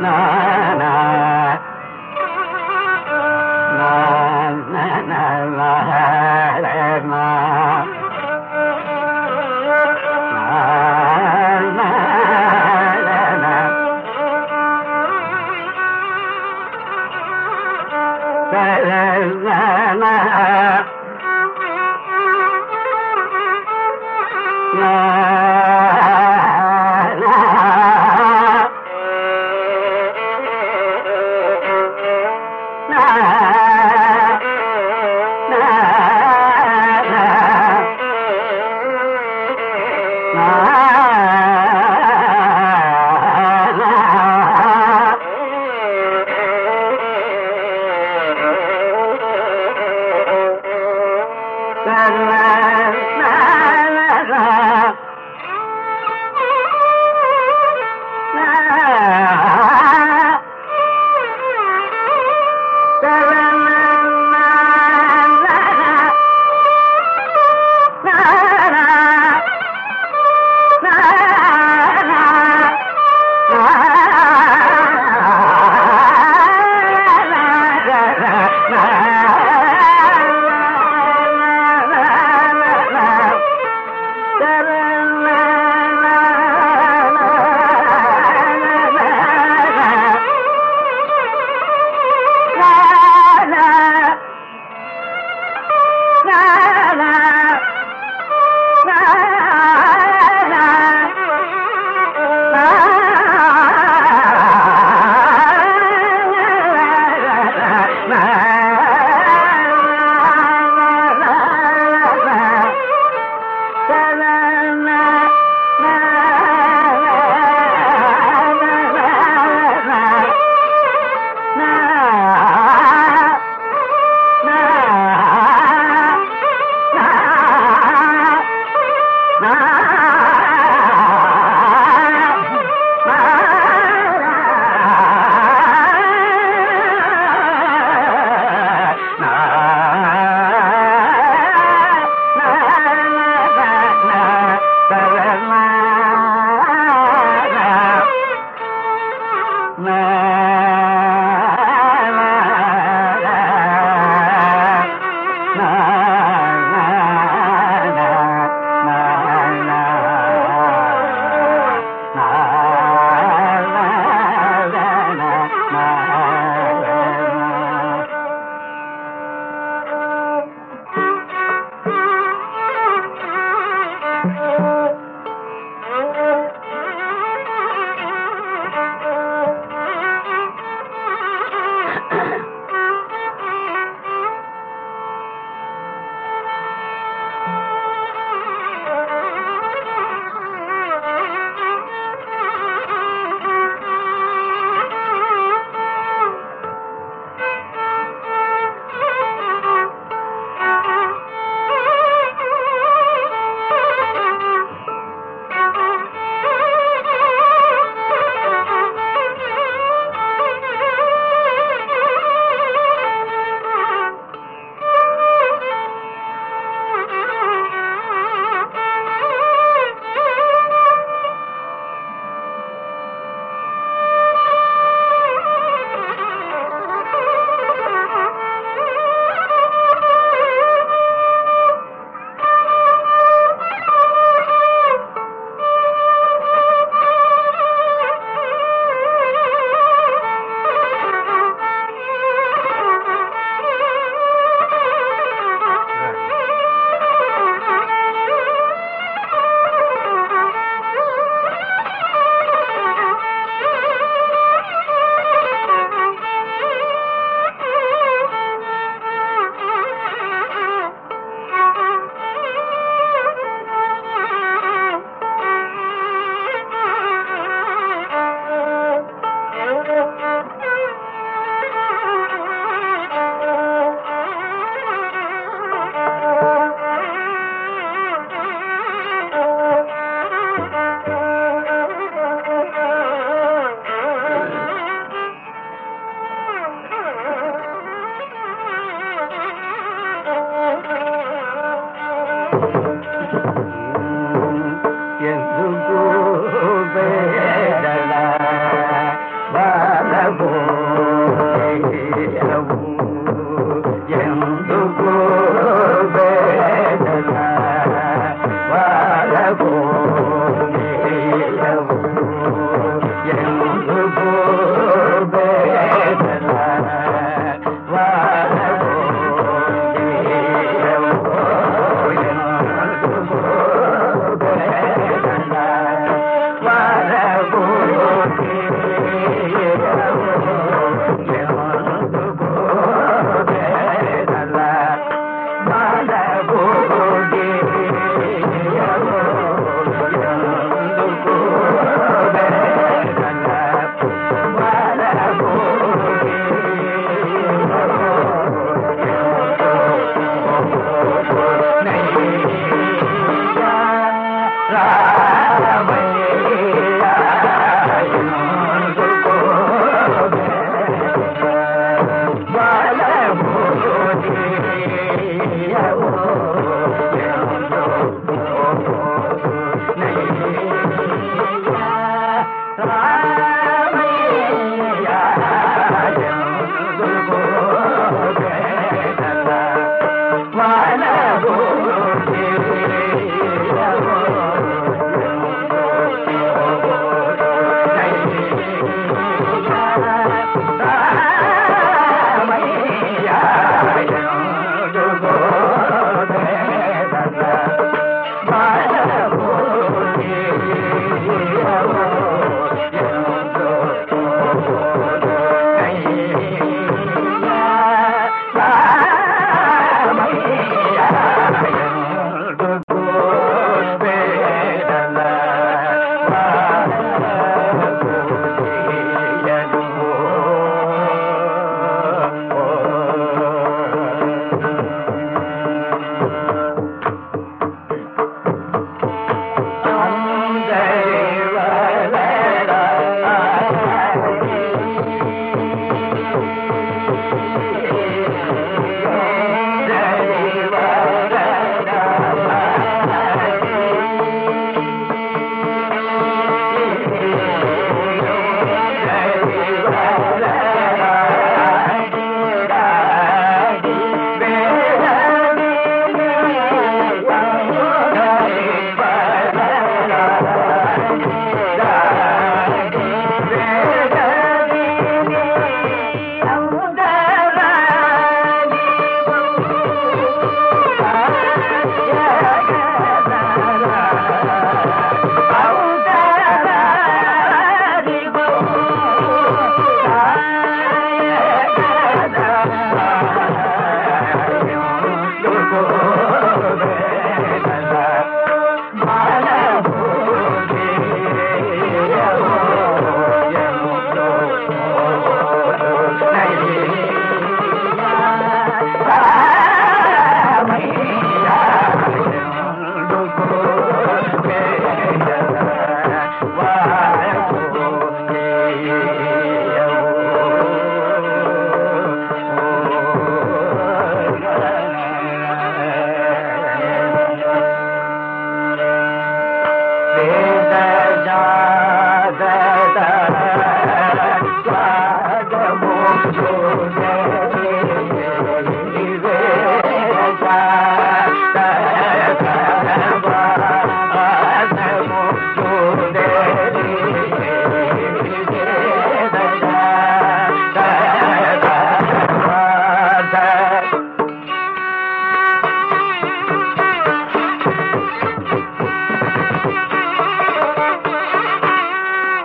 na na not.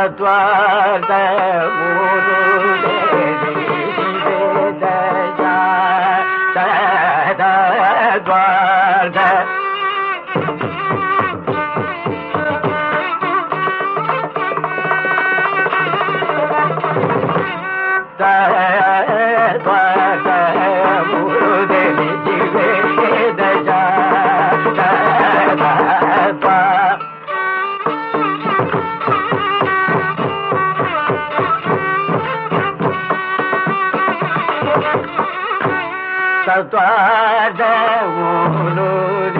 ಚತ್ವಾರ Santuário do Lourdes.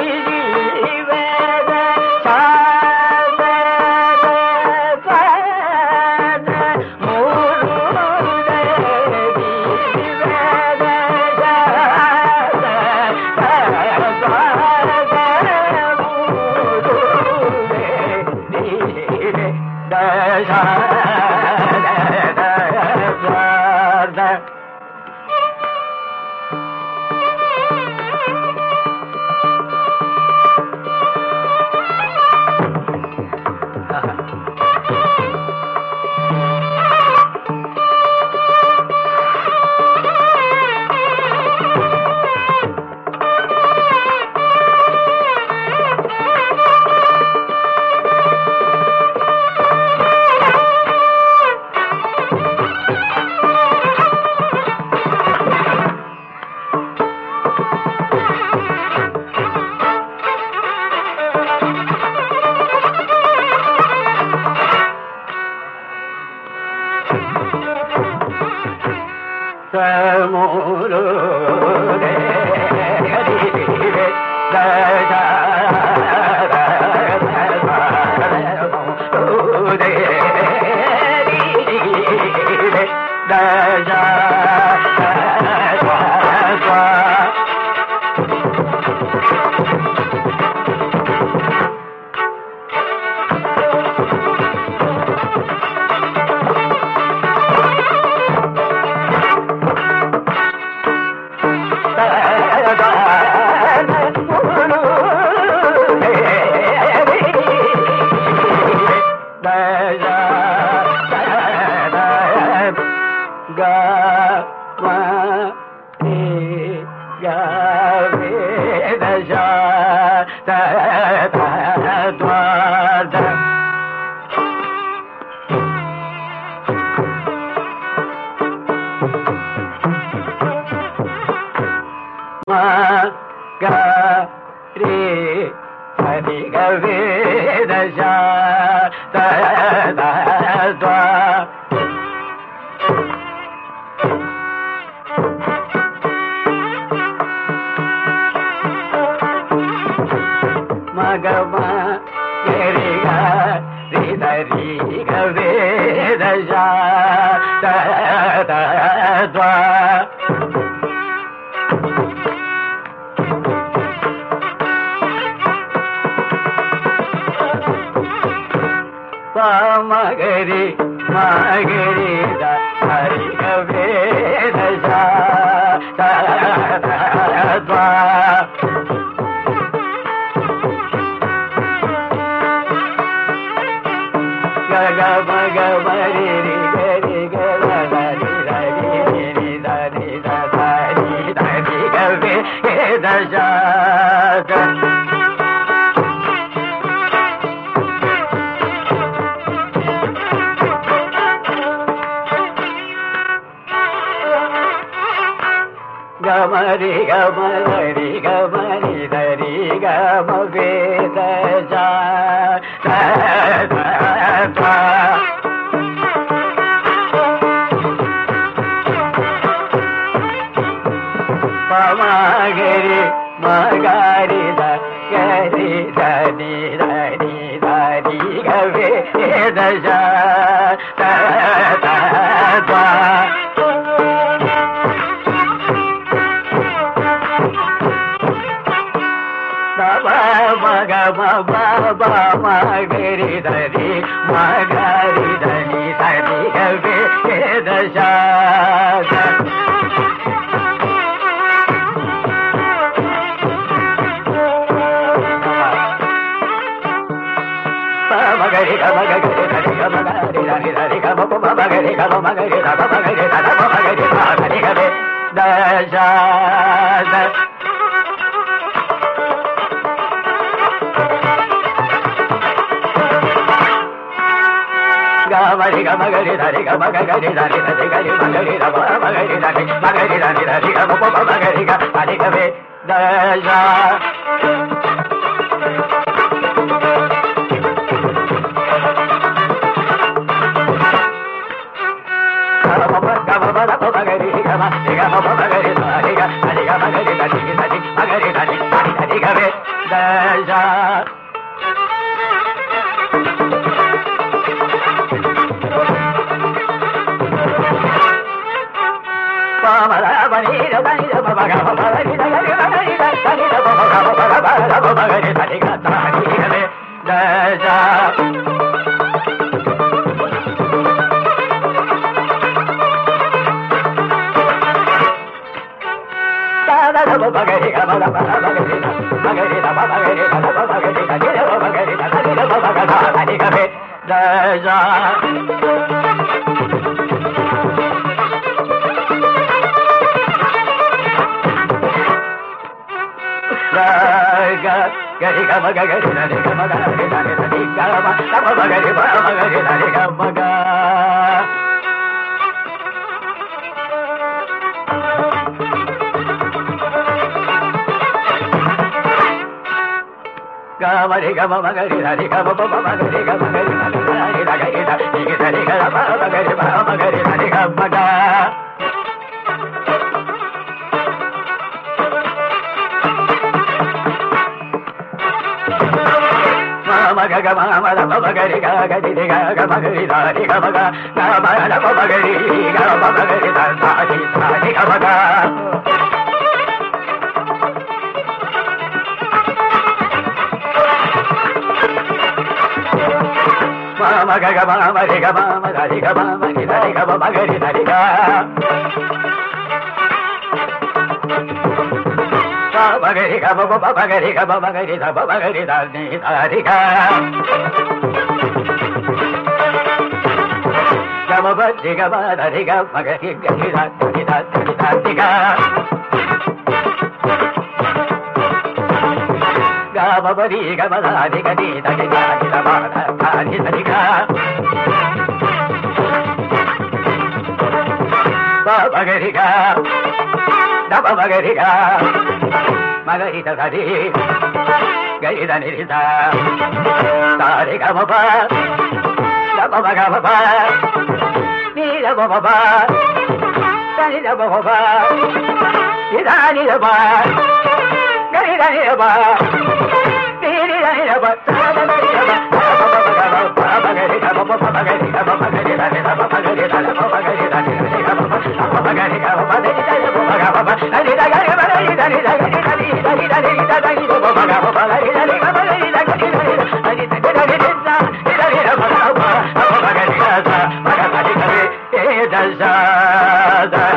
Devi death. மகரி மகரி ஹரிகவே மக రి గమరి గమరి గమరి రి గమ వేద గే మగ మగ మగరి ధరి మగరి ధని ధని గవే దశ మగరి గ మగ గరి ధరి గ మగరి ధని ధరి గ మగ మగరి గ మగరి ధ మగరి ధ మగరి ధరి గవే దశ గమరి గమగరి ధరి గమగరి ధరి ధరి గరి మగరి రమ మగరి ధరి మగరి ధరి ధరి గమ మగరి గ హరి గవే దశ మగరి Jai Jai గ హరి గ మగరి ధరి ధరి మగరి ధరి హరి ధరి గవే దశ పమర గరి గమ గరి ధరి గమ గరి ధరి ధరి గమ గమ గమ గమ గమరి గమ మగరి ధరి గమ పమ మగరి గమ గరి ధరి ధరి ధరి ధరి గమ మగరి గమ మగరి ధరి గమ గ మగ గమ మద మగరి గ గరి గ గ మగరి ధరి గమ గ గమ గ మగరి గమ మగరి ధరి ధరి గమ గ మగ గమ మరి గమ మగరి గమ మరి ధరి గమ మగరి ధరి గ మగరి గమ మగరి గమ మగరి ధమ మగరి ధని ధరి గ గమ బద్ది గమ ధరి గ మగరి గరి ధరి ధరి ధరి గ గమ బరి గమ ధరి గని ధరి ధరి గమ ధరి ధరి గ మగరి గ దమ మగరి గ మగరి ధరి గరి ధని ధ తారి గమ ప దమ మగ ప నీర బమ ప దని ఇదా ప ఇదాని దమ గరి ధని దమ నీరి ధని దమ సాదని దమ మగరి గమ గరి ఏ దశ దము